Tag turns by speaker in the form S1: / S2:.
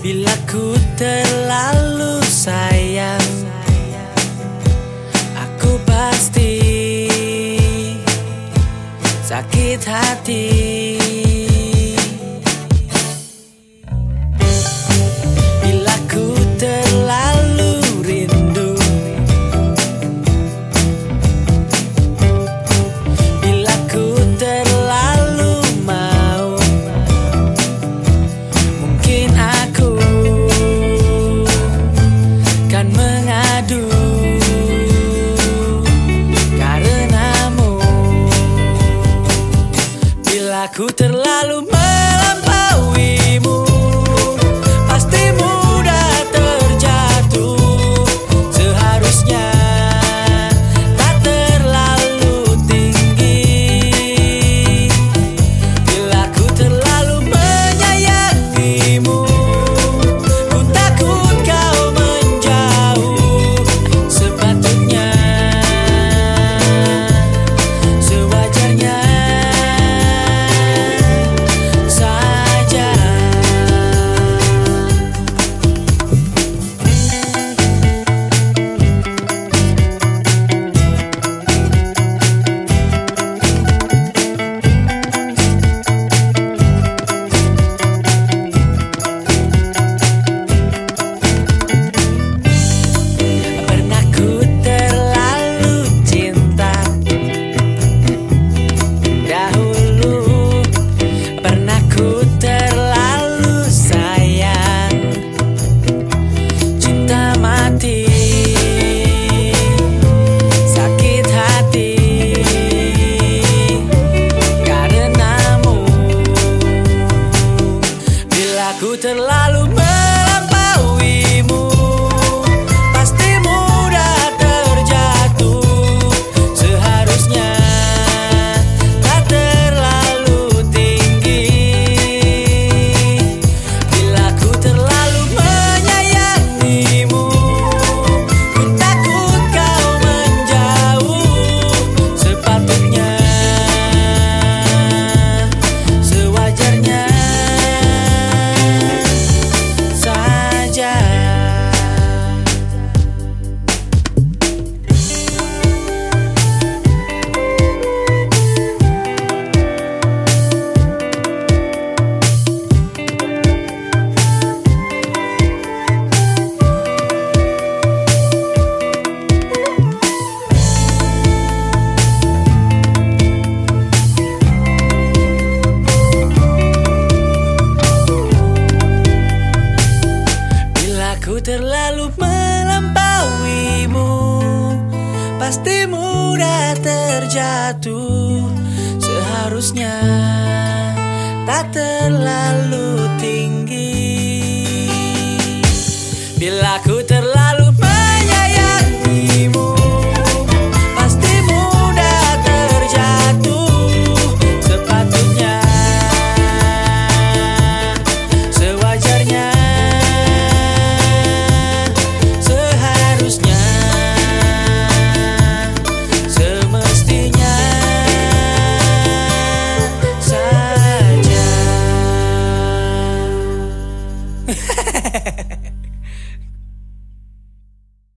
S1: Bila ku terlalu sayang Aku pasti sakit hati. Ku terlalu Ku terlalu Ku terlalu melampauimu. Pasti mudah terjatuh. Seharusnya tak terlalu tinggi. Bila ku terlalu